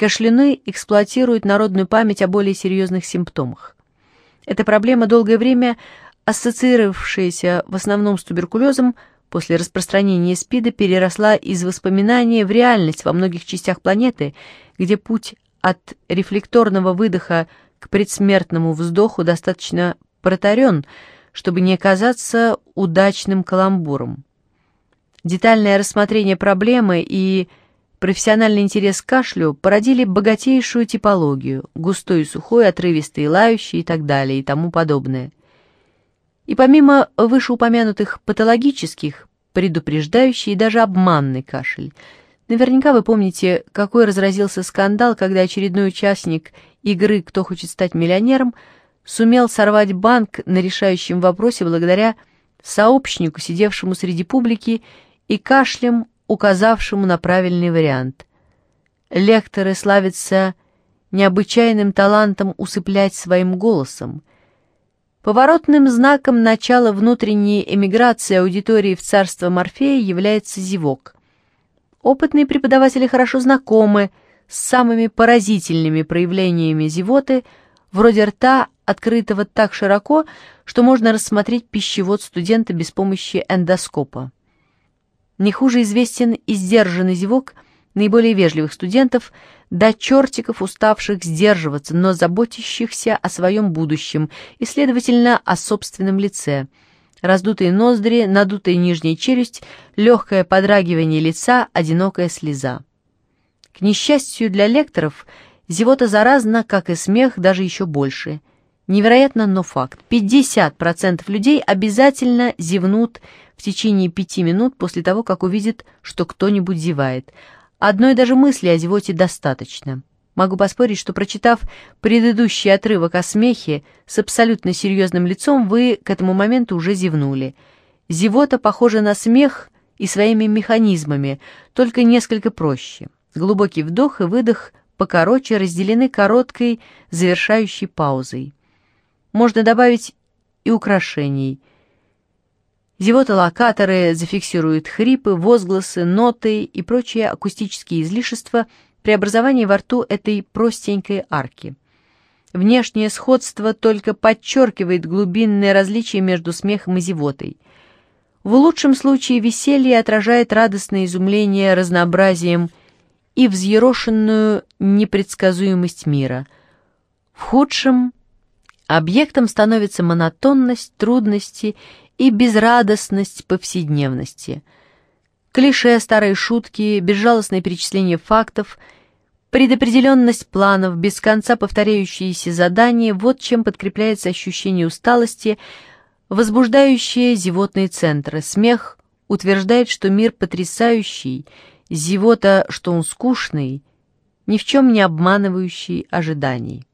Кашляны эксплуатируют народную память о более серьезных симптомах. Эта проблема, долгое время ассоциировавшаяся в основном с туберкулезом, после распространения СПИДа переросла из воспоминания в реальность во многих частях планеты, где путь от рефлекторного выдоха к предсмертному вздоху достаточно протарен, чтобы не оказаться удачным каламбуром. Детальное рассмотрение проблемы и профессиональный интерес к кашлю породили богатейшую типологию, густой и сухой, отрывистый, лающий и так далее и тому подобное. И помимо вышеупомянутых патологических, предупреждающий и даже обманный кашель. Наверняка вы помните, какой разразился скандал, когда очередной участник игры «Кто хочет стать миллионером» сумел сорвать банк на решающем вопросе благодаря сообщнику, сидевшему среди публики, и кашлем, указавшему на правильный вариант. Лекторы славятся необычайным талантом усыплять своим голосом. Поворотным знаком начала внутренней эмиграции аудитории в царство Морфея является зевок. Опытные преподаватели хорошо знакомы с самыми поразительными проявлениями зевоты, вроде рта, открытого так широко, что можно рассмотреть пищевод студента без помощи эндоскопа. Не хуже известен и зевок наиболее вежливых студентов, до чертиков уставших сдерживаться, но заботящихся о своем будущем и, следовательно, о собственном лице. Раздутые ноздри, надутая нижняя челюсть, легкое подрагивание лица, одинокая слеза. К несчастью для лекторов, зевота заразна, как и смех, даже еще больше. Невероятно, но факт. 50% людей обязательно зевнут в течение пяти минут после того, как увидят, что кто-нибудь зевает. Одной даже мысли о зевоте достаточно. Могу поспорить, что, прочитав предыдущий отрывок о смехе с абсолютно серьезным лицом, вы к этому моменту уже зевнули. Зевота похожа на смех и своими механизмами, только несколько проще. Глубокий вдох и выдох покороче разделены короткой завершающей паузой. Можно добавить и украшений – Зевота-локаторы зафиксируют хрипы, возгласы, ноты и прочие акустические излишества при образовании во рту этой простенькой арки. Внешнее сходство только подчеркивает глубинное различие между смехом и зевотой. В лучшем случае веселье отражает радостное изумление разнообразием и взъерошенную непредсказуемость мира. В худшем объектом становится монотонность, трудности и безрадостность повседневности. Клише, старые шутки, безжалостное перечисление фактов, предопределенность планов, без конца повторяющиеся задания – вот чем подкрепляется ощущение усталости, возбуждающее зевотные центры. Смех утверждает, что мир потрясающий, зевота, что он скучный, ни в чем не обманывающий ожиданий.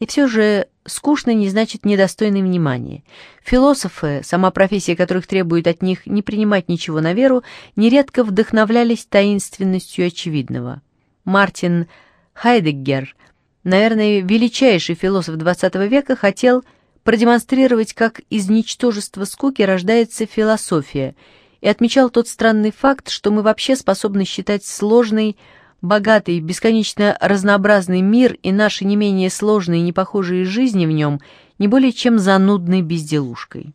И все же скучно не значит недостойный внимания. Философы, сама профессия которых требует от них не принимать ничего на веру, нередко вдохновлялись таинственностью очевидного. Мартин Хайдеггер, наверное, величайший философ XX века, хотел продемонстрировать, как из ничтожества скуки рождается философия, и отмечал тот странный факт, что мы вообще способны считать сложной, богатый, бесконечно разнообразный мир и наши не менее сложные и непохожие жизни в нем не более чем занудной безделушкой.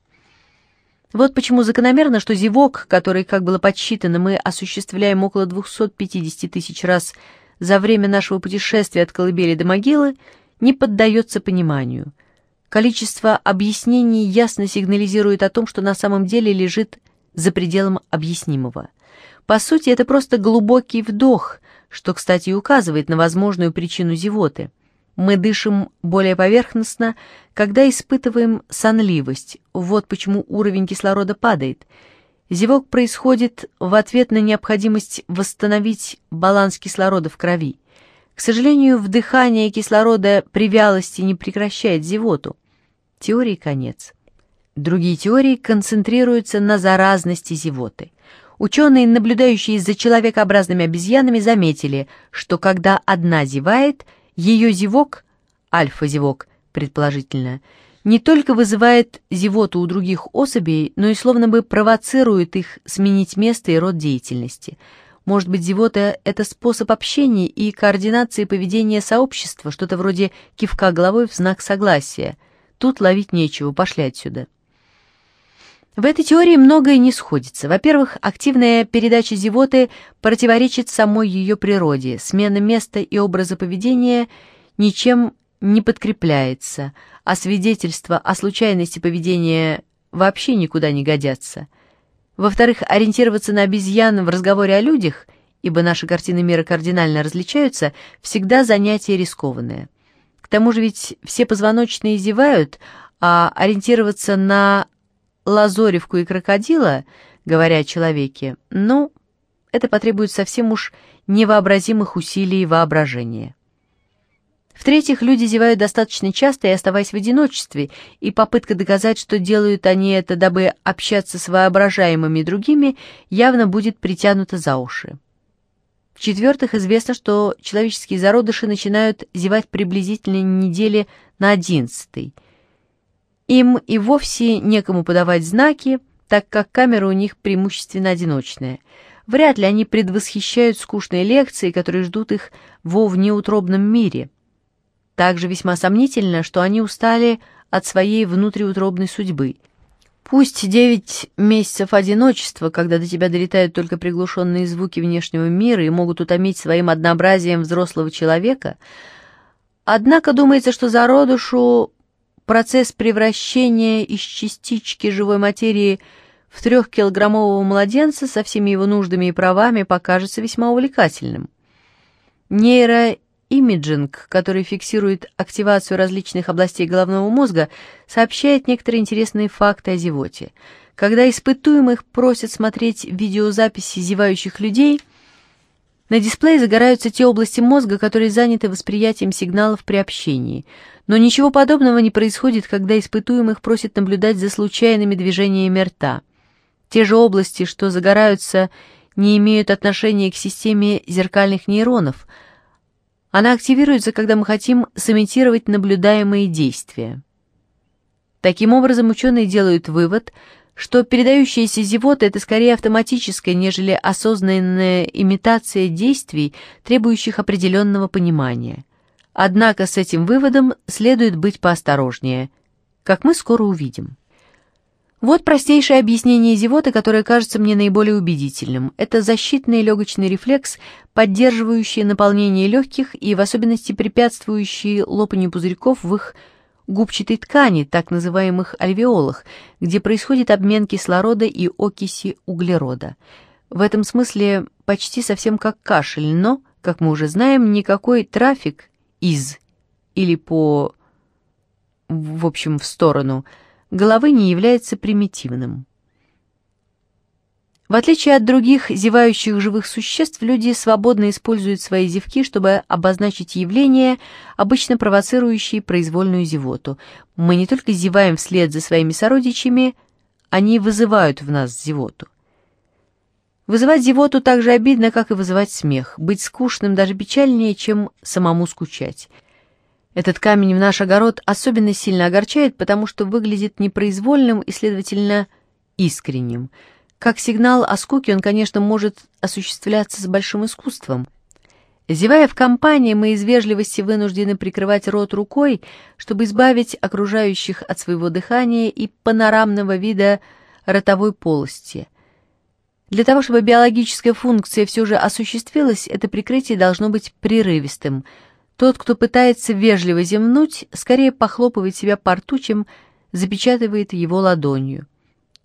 Вот почему закономерно, что зевок, который, как было подсчитано, мы осуществляем около 250 тысяч раз за время нашего путешествия от колыбели до могилы, не поддается пониманию. Количество объяснений ясно сигнализирует о том, что на самом деле лежит за пределом объяснимого. По сути, это просто глубокий вдох, что, кстати, указывает на возможную причину зевоты. Мы дышим более поверхностно, когда испытываем сонливость. Вот почему уровень кислорода падает. Зевок происходит в ответ на необходимость восстановить баланс кислорода в крови. К сожалению, вдыхание кислорода при вялости не прекращает зевоту. Теории конец. Другие теории концентрируются на заразности зевоты. Ученые, наблюдающие за человекообразными обезьянами, заметили, что когда одна зевает, ее зевок, альфа-зевок, предположительно, не только вызывает зевоту у других особей, но и словно бы провоцирует их сменить место и род деятельности. Может быть, зевота — это способ общения и координации поведения сообщества, что-то вроде кивка головой в знак согласия. Тут ловить нечего, пошли отсюда. В этой теории многое не сходится. Во-первых, активная передача зевоты противоречит самой ее природе. Смена места и образа поведения ничем не подкрепляется, а свидетельства о случайности поведения вообще никуда не годятся. Во-вторых, ориентироваться на обезьян в разговоре о людях, ибо наши картины мира кардинально различаются, всегда занятие рискованное. К тому же ведь все позвоночные зевают, а ориентироваться на лазоревку и крокодила, говоря о человеке, ну, это потребует совсем уж невообразимых усилий воображения. В-третьих, люди зевают достаточно часто и оставаясь в одиночестве, и попытка доказать, что делают они это, дабы общаться с воображаемыми другими, явно будет притянута за уши. В-четвертых, известно, что человеческие зародыши начинают зевать приблизительно недели на одиннадцатой – им и вовсе некому подавать знаки, так как камера у них преимущественно одиночная. Вряд ли они предвосхищают скучные лекции, которые ждут их во внеутробном мире. Также весьма сомнительно, что они устали от своей внутриутробной судьбы. Пусть девять месяцев одиночества, когда до тебя долетают только приглушенные звуки внешнего мира и могут утомить своим однообразием взрослого человека, однако думается, что зародышу процесс превращения из частички живой материи в трехкилограммового младенца со всеми его нуждами и правами покажется весьма увлекательным. Нейроимиджинг, который фиксирует активацию различных областей головного мозга, сообщает некоторые интересные факты о зевоте. Когда испытуемых просят смотреть видеозаписи зевающих людей, на дисплее загораются те области мозга, которые заняты восприятием сигналов при общении – но ничего подобного не происходит, когда испытуемых просят наблюдать за случайными движениями рта. Те же области, что загораются, не имеют отношения к системе зеркальных нейронов. Она активируется, когда мы хотим сымитировать наблюдаемые действия. Таким образом, ученые делают вывод, что передающаяся зевота – это скорее автоматическая, нежели осознанная имитация действий, требующих определенного понимания. Однако с этим выводом следует быть поосторожнее, как мы скоро увидим. Вот простейшее объяснение зевоты, которое кажется мне наиболее убедительным. Это защитный легочный рефлекс, поддерживающий наполнение легких и в особенности препятствующий лопанию пузырьков в их губчатой ткани, так называемых альвеолах, где происходит обмен кислорода и окиси углерода. В этом смысле почти совсем как кашель, но, как мы уже знаем, никакой трафик из или по, в общем, в сторону, головы не является примитивным. В отличие от других зевающих живых существ, люди свободно используют свои зевки, чтобы обозначить явления, обычно провоцирующие произвольную зевоту. Мы не только зеваем вслед за своими сородичами, они вызывают в нас зевоту. Вызывать зевоту так же обидно, как и вызывать смех. Быть скучным даже печальнее, чем самому скучать. Этот камень в наш огород особенно сильно огорчает, потому что выглядит непроизвольным и, следовательно, искренним. Как сигнал о скуке он, конечно, может осуществляться с большим искусством. Зевая в компании, мы из вежливости вынуждены прикрывать рот рукой, чтобы избавить окружающих от своего дыхания и панорамного вида ротовой полости – для того, чтобы биологическая функция все же осуществилась, это прикрытие должно быть прерывистым. Тот, кто пытается вежливо земнуть, скорее похлопывает себя по рту, чем запечатывает его ладонью.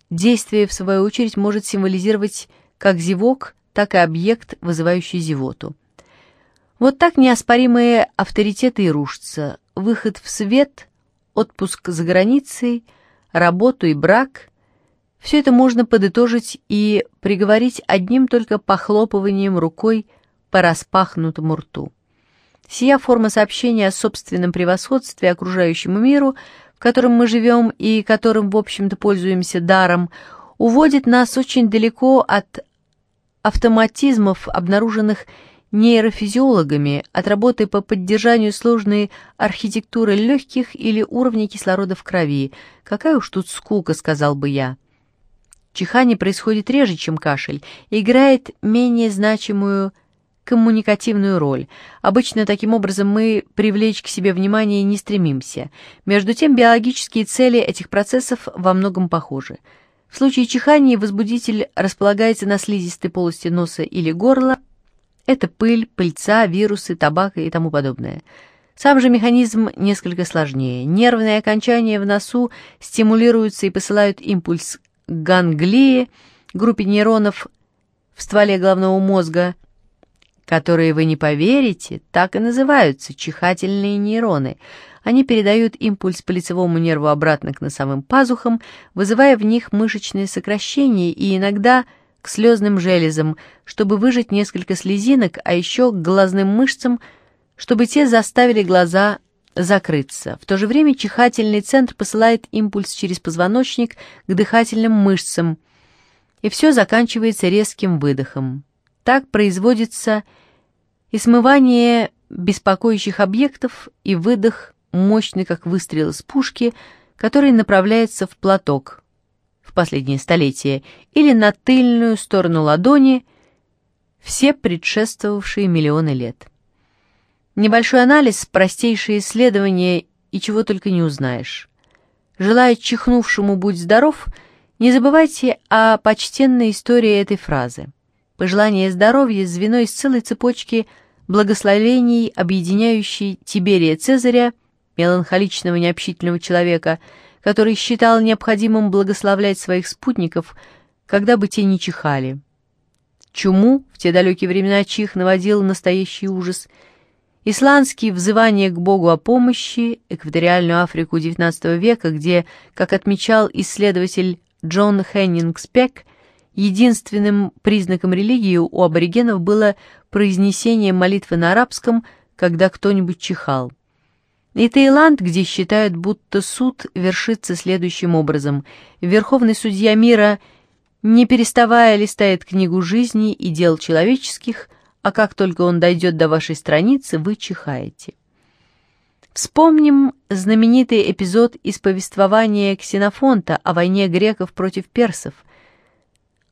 Действие, в свою очередь, может символизировать как зевок, так и объект, вызывающий зевоту. Вот так неоспоримые авторитеты и рушатся. Выход в свет, отпуск за границей, работу и брак – все это можно подытожить и приговорить одним только похлопыванием рукой по распахнутому рту. Сия форма сообщения о собственном превосходстве окружающему миру, в котором мы живем и которым, в общем-то, пользуемся даром, уводит нас очень далеко от автоматизмов, обнаруженных нейрофизиологами, от работы по поддержанию сложной архитектуры легких или уровня кислорода в крови. Какая уж тут скука, сказал бы я. Чихание происходит реже, чем кашель, играет менее значимую коммуникативную роль. Обычно таким образом мы привлечь к себе внимание не стремимся. Между тем биологические цели этих процессов во многом похожи. В случае чихания возбудитель располагается на слизистой полости носа или горла. Это пыль, пыльца, вирусы, табак и тому подобное. Сам же механизм несколько сложнее. Нервные окончания в носу стимулируются и посылают импульс ганглии, группе нейронов в стволе головного мозга, которые, вы не поверите, так и называются чихательные нейроны. Они передают импульс по лицевому нерву обратно к носовым пазухам, вызывая в них мышечные сокращения и иногда к слезным железам, чтобы выжать несколько слезинок, а еще к глазным мышцам, чтобы те заставили глаза закрыться. В то же время чихательный центр посылает импульс через позвоночник к дыхательным мышцам, и все заканчивается резким выдохом. Так производится и смывание беспокоящих объектов, и выдох, мощный как выстрел из пушки, который направляется в платок в последнее столетие или на тыльную сторону ладони все предшествовавшие миллионы лет. Небольшой анализ, простейшие исследования и чего только не узнаешь. Желая чихнувшему «будь здоров», не забывайте о почтенной истории этой фразы. Пожелание здоровья – звено из целой цепочки благословений, объединяющей Тиберия Цезаря, меланхоличного необщительного человека, который считал необходимым благословлять своих спутников, когда бы те не чихали. Чуму в те далекие времена чих наводил настоящий ужас – Исландские взывания к Богу о помощи, экваториальную Африку XIX века, где, как отмечал исследователь Джон Хеннингс Пек, единственным признаком религии у аборигенов было произнесение молитвы на арабском, когда кто-нибудь чихал. И Таиланд, где считают, будто суд вершится следующим образом. Верховный судья мира, не переставая, листает книгу жизни и дел человеческих, а как только он дойдет до вашей страницы, вы чихаете. Вспомним знаменитый эпизод из повествования Ксенофонта о войне греков против персов.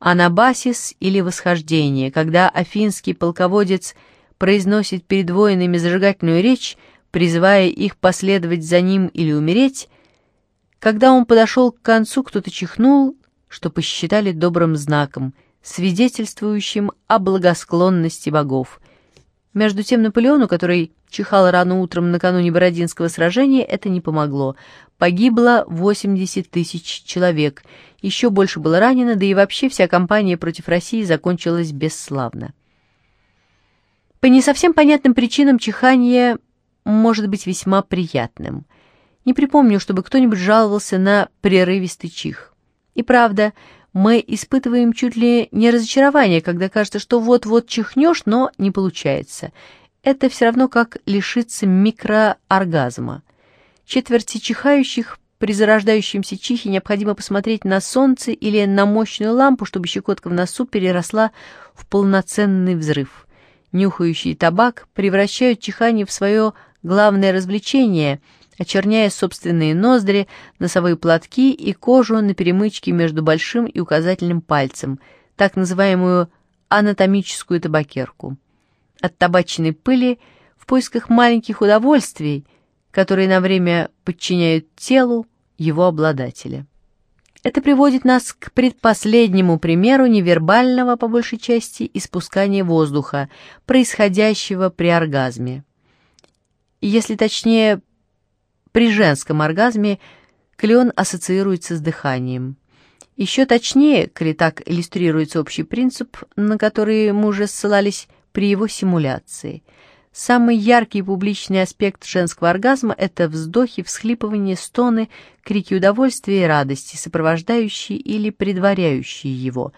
Анабасис или восхождение, когда афинский полководец произносит перед воинами зажигательную речь, призывая их последовать за ним или умереть, когда он подошел к концу, кто-то чихнул, что посчитали добрым знаком, свидетельствующим о благосклонности богов. Между тем Наполеону, который чихал рано утром накануне Бородинского сражения, это не помогло. Погибло 80 тысяч человек, еще больше было ранено, да и вообще вся кампания против России закончилась бесславно. По не совсем понятным причинам чихание может быть весьма приятным. Не припомню, чтобы кто-нибудь жаловался на прерывистый чих. И правда, мы испытываем чуть ли не разочарование, когда кажется, что вот-вот чихнешь, но не получается. Это все равно как лишиться микрооргазма. Четверти чихающих при зарождающемся чихе необходимо посмотреть на солнце или на мощную лампу, чтобы щекотка в носу переросла в полноценный взрыв. Нюхающий табак превращают чихание в свое главное развлечение – очерняя собственные ноздри, носовые платки и кожу на перемычке между большим и указательным пальцем, так называемую анатомическую табакерку. От табачной пыли в поисках маленьких удовольствий, которые на время подчиняют телу его обладателя. Это приводит нас к предпоследнему примеру невербального, по большей части, испускания воздуха, происходящего при оргазме. Если точнее, при женском оргазме клеон ассоциируется с дыханием. Еще точнее, коли так иллюстрируется общий принцип, на который мы уже ссылались при его симуляции. Самый яркий публичный аспект женского оргазма – это вздохи, всхлипывания, стоны, крики удовольствия и радости, сопровождающие или предваряющие его.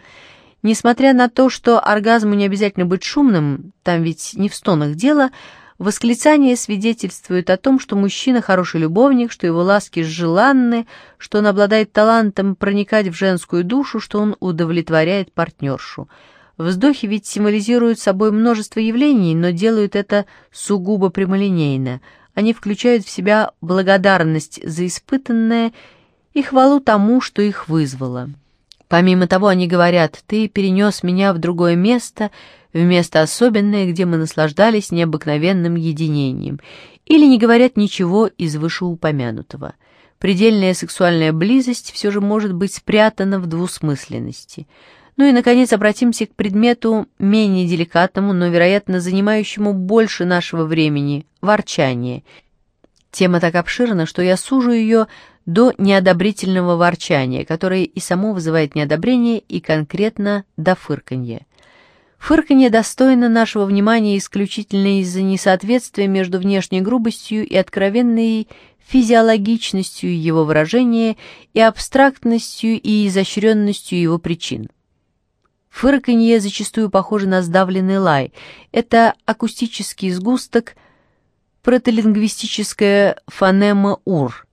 Несмотря на то, что оргазму не обязательно быть шумным, там ведь не в стонах дело – Восклицания свидетельствуют о том, что мужчина хороший любовник, что его ласки желанны, что он обладает талантом проникать в женскую душу, что он удовлетворяет партнершу. Вздохи ведь символизируют собой множество явлений, но делают это сугубо прямолинейно. Они включают в себя благодарность за испытанное и хвалу тому, что их вызвало. Помимо того, они говорят, ты перенес меня в другое место, в место особенное, где мы наслаждались необыкновенным единением, или не говорят ничего из вышеупомянутого. Предельная сексуальная близость все же может быть спрятана в двусмысленности. Ну и, наконец, обратимся к предмету менее деликатному, но, вероятно, занимающему больше нашего времени – ворчание. Тема так обширна, что я сужу ее до неодобрительного ворчания, которое и само вызывает неодобрение, и конкретно до фырканья. Фырканье достойно нашего внимания исключительно из-за несоответствия между внешней грубостью и откровенной физиологичностью его выражения и абстрактностью и изощренностью его причин. Фырканье зачастую похоже на сдавленный лай. Это акустический сгусток, протолингвистическая фонема «ур»,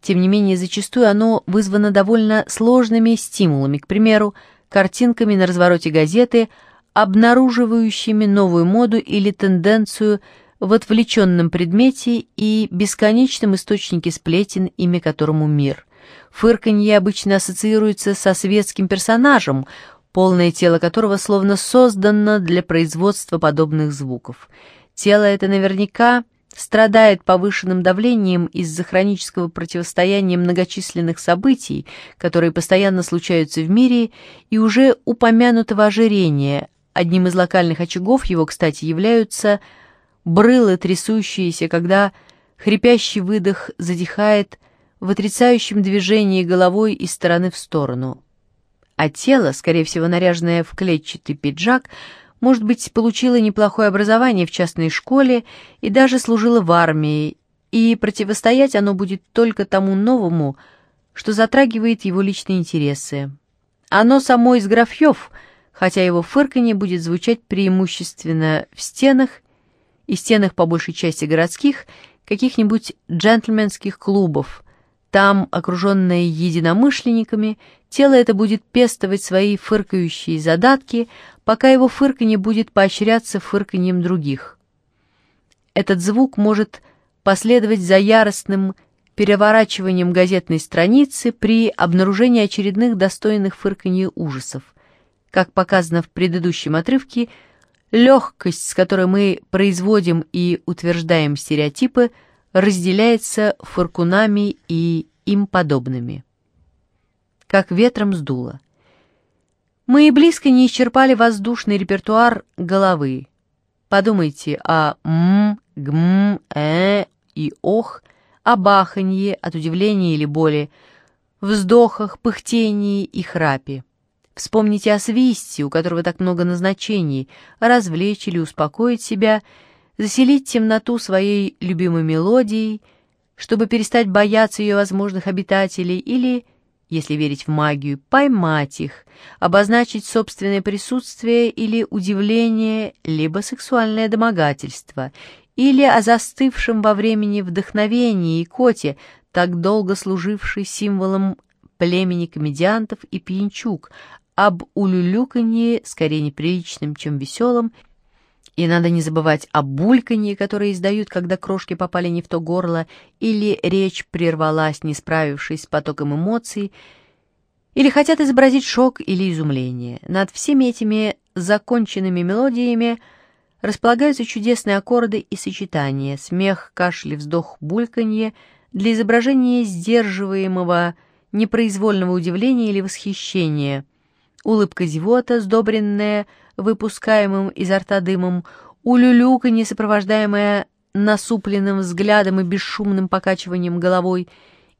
тем не менее, зачастую оно вызвано довольно сложными стимулами, к примеру, картинками на развороте газеты, обнаруживающими новую моду или тенденцию в отвлеченном предмете и бесконечном источнике сплетен, имя которому мир. Фырканье обычно ассоциируется со светским персонажем, полное тело которого словно создано для производства подобных звуков. Тело это наверняка страдает повышенным давлением из-за хронического противостояния многочисленных событий, которые постоянно случаются в мире, и уже упомянутого ожирения. Одним из локальных очагов его, кстати, являются брылы, трясущиеся, когда хрипящий выдох затихает в отрицающем движении головой из стороны в сторону. А тело, скорее всего наряженное в клетчатый пиджак, может быть, получила неплохое образование в частной школе и даже служила в армии, и противостоять оно будет только тому новому, что затрагивает его личные интересы. Оно само из графьев, хотя его фырканье будет звучать преимущественно в стенах, и стенах по большей части городских, каких-нибудь джентльменских клубов. Там, окруженное единомышленниками, тело это будет пестовать свои фыркающие задатки, пока его фырканье будет поощряться фырканьем других. Этот звук может последовать за яростным переворачиванием газетной страницы при обнаружении очередных достойных фырканья ужасов. Как показано в предыдущем отрывке, легкость, с которой мы производим и утверждаем стереотипы, разделяется фыркунами и им подобными. Как ветром сдуло. Мы и близко не исчерпали воздушный репертуар головы. Подумайте о «м», «гм», «э» и «ох», о баханье от удивления или боли, вздохах, пыхтении и храпе. Вспомните о свисте, у которого так много назначений, развлечь или успокоить себя, заселить темноту своей любимой мелодией, чтобы перестать бояться ее возможных обитателей, или если верить в магию, поймать их, обозначить собственное присутствие или удивление, либо сексуальное домогательство, или о застывшем во времени вдохновении и коте, так долго служившей символом племени комедиантов и пьянчук, об улюлюканье, скорее неприличным, чем веселым, и надо не забывать о бульканье, которое издают, когда крошки попали не в то горло, или речь прервалась, не справившись с потоком эмоций, или хотят изобразить шок или изумление. Над всеми этими законченными мелодиями располагаются чудесные аккорды и сочетания, смех, кашель, вздох, бульканье для изображения сдерживаемого непроизвольного удивления или восхищения, улыбка зевота, сдобренная выпускаемым изо рта дымом, улюлюканье, сопровождаемое насупленным взглядом и бесшумным покачиванием головой,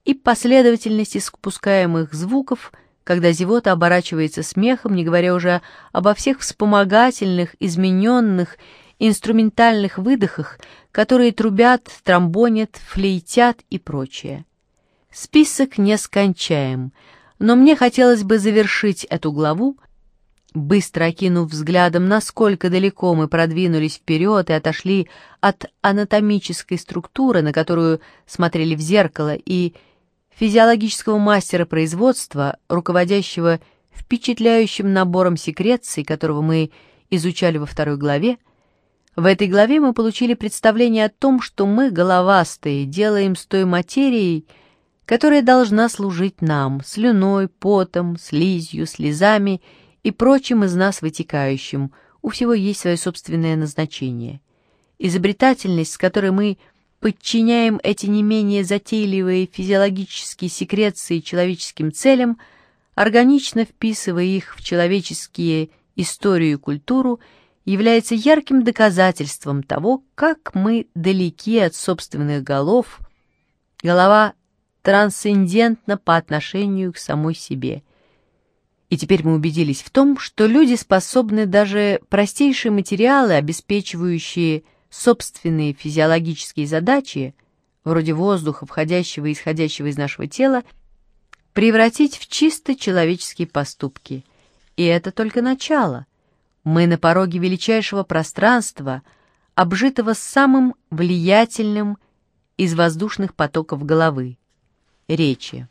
и последовательность испускаемых звуков, когда зевота оборачивается смехом, не говоря уже обо всех вспомогательных, измененных, инструментальных выдохах, которые трубят, тромбонят, флейтят и прочее. Список нескончаем, но мне хотелось бы завершить эту главу Быстро окинув взглядом, насколько далеко мы продвинулись вперед и отошли от анатомической структуры, на которую смотрели в зеркало, и физиологического мастера производства, руководящего впечатляющим набором секреций, которого мы изучали во второй главе, в этой главе мы получили представление о том, что мы, головастые, делаем с той материей, которая должна служить нам слюной, потом, слизью, слезами и прочим из нас вытекающим. У всего есть свое собственное назначение. Изобретательность, с которой мы подчиняем эти не менее затейливые физиологические секреции человеческим целям, органично вписывая их в человеческие историю и культуру, является ярким доказательством того, как мы далеки от собственных голов, голова трансцендентна по отношению к самой себе. И теперь мы убедились в том, что люди способны даже простейшие материалы, обеспечивающие собственные физиологические задачи, вроде воздуха, входящего и исходящего из нашего тела, превратить в чисто человеческие поступки. И это только начало. Мы на пороге величайшего пространства, обжитого самым влиятельным из воздушных потоков головы — речи.